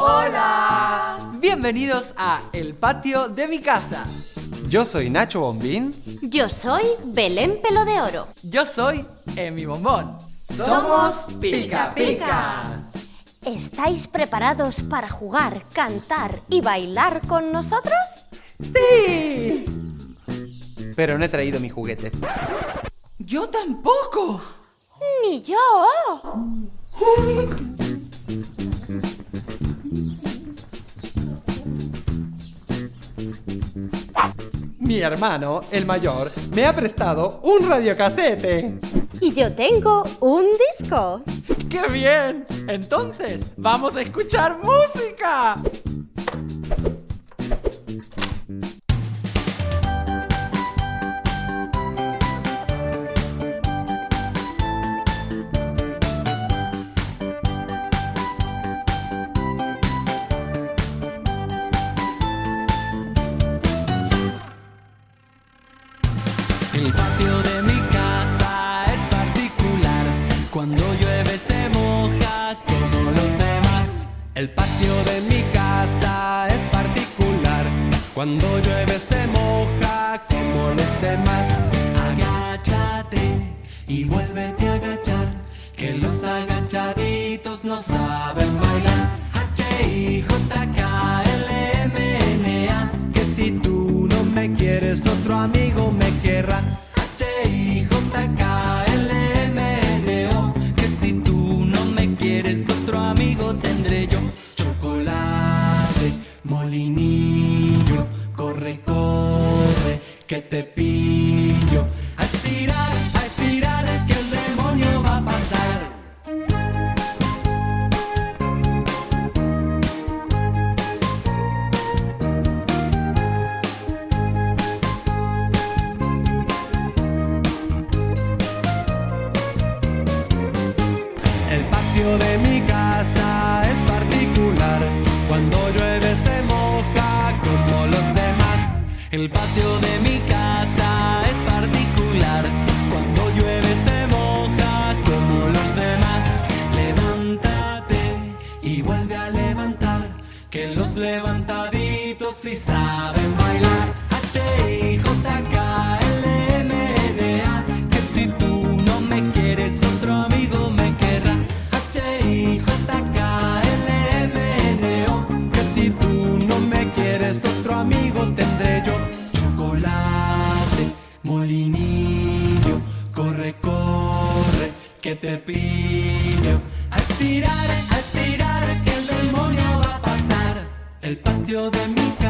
Hola. Bienvenidos a El Patio de mi casa. Yo soy Nacho Bombín. Yo soy Belén Pelo de Oro. Yo soy Emi Bombón. Somos Pica Pica. ¿Estáis preparados para jugar, cantar y bailar con nosotros? ¡Sí! Pero no he traído mis juguetes. ¡Yo tampoco! ¡Ni yo! Mi hermano, el mayor, me ha prestado un radiocasete. Y yo tengo un disco. ¡Qué bien! Entonces, vamos a escuchar música. El patio de mi casa es particular. Cuando llueve se moja como los demás. Agáchate y vuélvete a agachar. Que los agachaditos no saben bailar. H-I-J-K-L-M-N-A. Que si tú no me quieres, otro amigo molinillo, corre, corre, que te pillo. A estirar, a estirar, que el demonio va a pasar. El patio de mi casa es particular. Cuando llueve El patio de mi casa es particular. Cuando llueve se moja como los demás. Levántate y vuelve a levantar. Que los levantaditos sí saben bailar. Corre, que te pillo. A estirar, a estirar, que el demonio va a pasar. El patio de mi casa